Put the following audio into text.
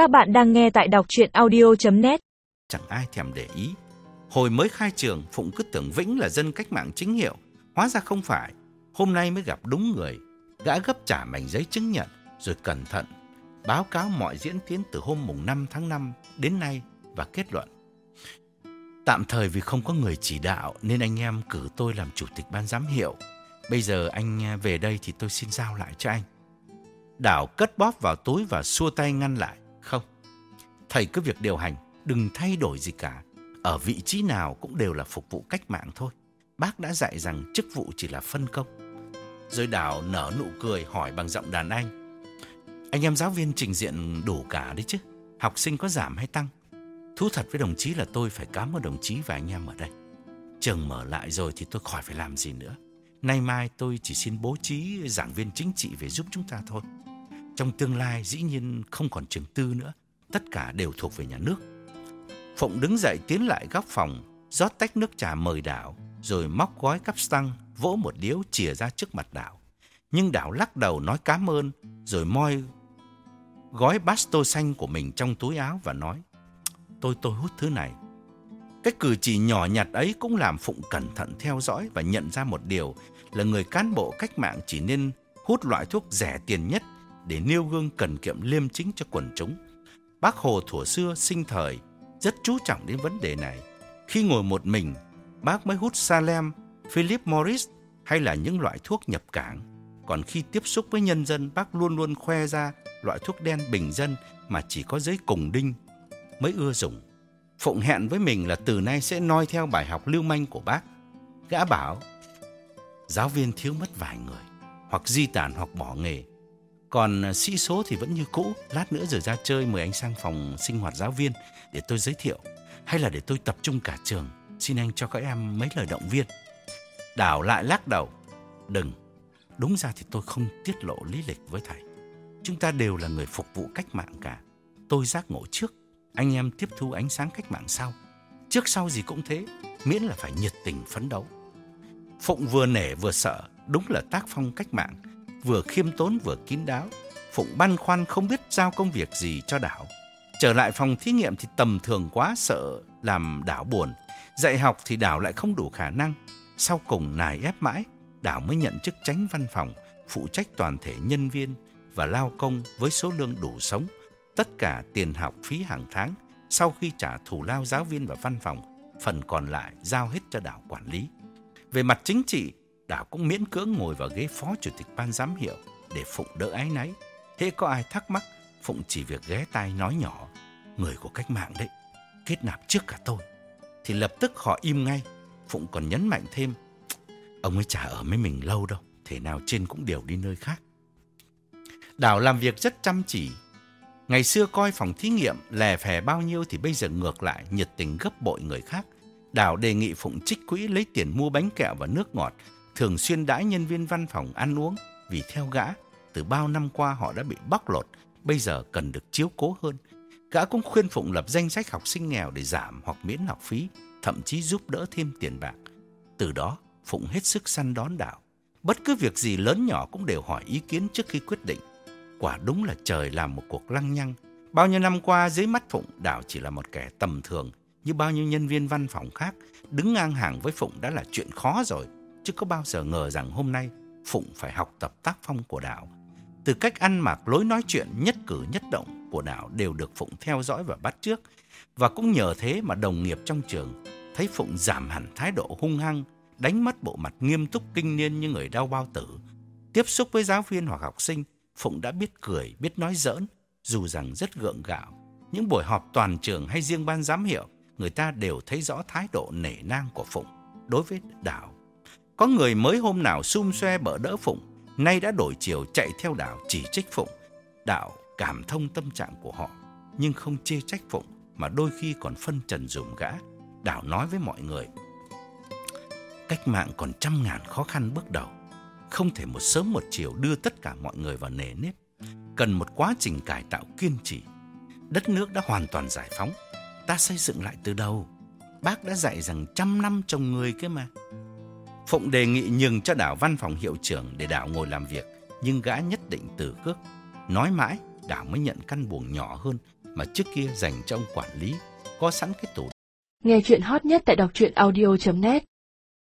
Các bạn đang nghe tại đọc chuyện audio.net Chẳng ai thèm để ý. Hồi mới khai trường, Phụng cứ tưởng Vĩnh là dân cách mạng chính hiệu. Hóa ra không phải. Hôm nay mới gặp đúng người. Gã gấp trả mảnh giấy chứng nhận, rồi cẩn thận. Báo cáo mọi diễn tiến từ hôm mùng 5 tháng 5 đến nay và kết luận. Tạm thời vì không có người chỉ đạo nên anh em cử tôi làm chủ tịch ban giám hiệu. Bây giờ anh về đây thì tôi xin giao lại cho anh. Đảo cất bóp vào túi và xua tay ngăn lại. Không, thầy cứ việc điều hành, đừng thay đổi gì cả. Ở vị trí nào cũng đều là phục vụ cách mạng thôi. Bác đã dạy rằng chức vụ chỉ là phân công. Rồi Đảo nở nụ cười hỏi bằng giọng đàn anh. Anh em giáo viên trình diện đủ cả đấy chứ. Học sinh có giảm hay tăng? Thú thật với đồng chí là tôi phải cảm ơn đồng chí và anh em ở đây. Trường mở lại rồi thì tôi khỏi phải làm gì nữa. Nay mai tôi chỉ xin bố trí giảng viên chính trị về giúp chúng ta thôi. Trong tương lai dĩ nhiên không còn trường tư nữa, tất cả đều thuộc về nhà nước. Phụng đứng dậy tiến lại góc phòng, rót tách nước trà mời Đảo, rồi móc gói cắp xăng vỗ một điếu chìa ra trước mặt Đảo. Nhưng Đảo lắc đầu nói cảm ơn, rồi moi gói basto xanh của mình trong túi áo và nói Tôi tôi hút thứ này. Cái cử chỉ nhỏ nhặt ấy cũng làm Phụng cẩn thận theo dõi và nhận ra một điều là người cán bộ cách mạng chỉ nên hút loại thuốc rẻ tiền nhất để nêu gương cần kiệm liêm chính cho quần chúng. Bác Hồ thuở xưa sinh thời rất chú trọng đến vấn đề này. Khi ngồi một mình, bác mới hút Salem, Philip Morris hay là những loại thuốc nhập cảng. Còn khi tiếp xúc với nhân dân, bác luôn luôn khoe ra loại thuốc đen bình dân mà chỉ có giới cùng đinh mới ưa dùng. Phụng hẹn với mình là từ nay sẽ noi theo bài học lưu manh của bác. Gã bảo, giáo viên thiếu mất vài người, hoặc di tản hoặc bỏ nghề. Còn ờ, sĩ số thì vẫn như cũ, lát nữa rồi ra chơi mời anh sang phòng sinh hoạt giáo viên để tôi giới thiệu. Hay là để tôi tập trung cả trường, xin anh cho các em mấy lời động viên. Đảo lại lắc đầu, đừng, đúng ra thì tôi không tiết lộ lý lịch với thầy. Chúng ta đều là người phục vụ cách mạng cả. Tôi giác ngộ trước, anh em tiếp thu ánh sáng cách mạng sau. Trước sau gì cũng thế, miễn là phải nhiệt tình phấn đấu. Phụng vừa nể vừa sợ, đúng là tác phong cách mạng, vừa khiêm tốn vừa kín đáo. Phụng băn khoăn không biết giao công việc gì cho đảo. Trở lại phòng thí nghiệm thì tầm thường quá sợ làm đảo buồn. Dạy học thì đảo lại không đủ khả năng. Sau cùng nài ép mãi, đảo mới nhận chức tránh văn phòng, phụ trách toàn thể nhân viên và lao công với số lương đủ sống. Tất cả tiền học phí hàng tháng, sau khi trả thù lao giáo viên và văn phòng, phần còn lại giao hết cho đảo quản lý. Về mặt chính trị, Đảo cũng miễn cưỡng ngồi vào ghế phó chủ tịch ban giám hiệu để Phụng đỡ ái náy. Thế có ai thắc mắc, Phụng chỉ việc ghé tai nói nhỏ, người của cách mạng đấy, kết nạp trước cả tôi. Thì lập tức họ im ngay, Phụng còn nhấn mạnh thêm, ông ấy chả ở với mình lâu đâu, thể nào trên cũng đều đi nơi khác. Đảo làm việc rất chăm chỉ. Ngày xưa coi phòng thí nghiệm lè phè bao nhiêu thì bây giờ ngược lại nhiệt tình gấp bội người khác. Đảo đề nghị Phụng trích quỹ lấy tiền mua bánh kẹo và nước ngọt thường xuyên đãi nhân viên văn phòng ăn uống vì theo gã, từ bao năm qua họ đã bị bóc lột, bây giờ cần được chiếu cố hơn. Gã cũng khuyên Phụng lập danh sách học sinh nghèo để giảm hoặc miễn học phí, thậm chí giúp đỡ thêm tiền bạc. Từ đó, Phụng hết sức săn đón đạo. Bất cứ việc gì lớn nhỏ cũng đều hỏi ý kiến trước khi quyết định. Quả đúng là trời làm một cuộc lăng nhăng. Bao nhiêu năm qua dưới mắt Phụng, Đạo chỉ là một kẻ tầm thường, như bao nhiêu nhân viên văn phòng khác. Đứng ngang hàng với Phụng đã là chuyện khó rồi chứ có bao giờ ngờ rằng hôm nay Phụng phải học tập tác phong của Đạo. Từ cách ăn mặc, lối nói chuyện, nhất cử nhất động của Đạo đều được Phụng theo dõi và bắt trước. Và cũng nhờ thế mà đồng nghiệp trong trường thấy Phụng giảm hẳn thái độ hung hăng, đánh mất bộ mặt nghiêm túc kinh niên như người đau bao tử. Tiếp xúc với giáo viên hoặc học sinh, Phụng đã biết cười, biết nói giỡn, dù rằng rất gượng gạo. Những buổi họp toàn trường hay riêng ban giám hiệu, người ta đều thấy rõ thái độ nể nang của Phụng đối với Đạo có người mới hôm nào xung xoe bỡ đỡ Phụng, nay đã đổi chiều chạy theo Đạo chỉ trích Phụng. Đạo cảm thông tâm trạng của họ, nhưng không chê trách Phụng mà đôi khi còn phân trần dùm gã. Đạo nói với mọi người, cách mạng còn trăm ngàn khó khăn bước đầu, không thể một sớm một chiều đưa tất cả mọi người vào nề nếp, cần một quá trình cải tạo kiên trì. Đất nước đã hoàn toàn giải phóng, ta xây dựng lại từ đầu. Bác đã dạy rằng trăm năm trồng người kia mà. Phụng đề nghị nhường cho Đảo văn phòng hiệu trưởng để Đảo ngồi làm việc, nhưng gã nhất định từ cước. Nói mãi, Đảo mới nhận căn buồng nhỏ hơn mà trước kia dành cho ông quản lý, có sẵn cái tủ. Nghe chuyện hot nhất tại đọc truyện audio.net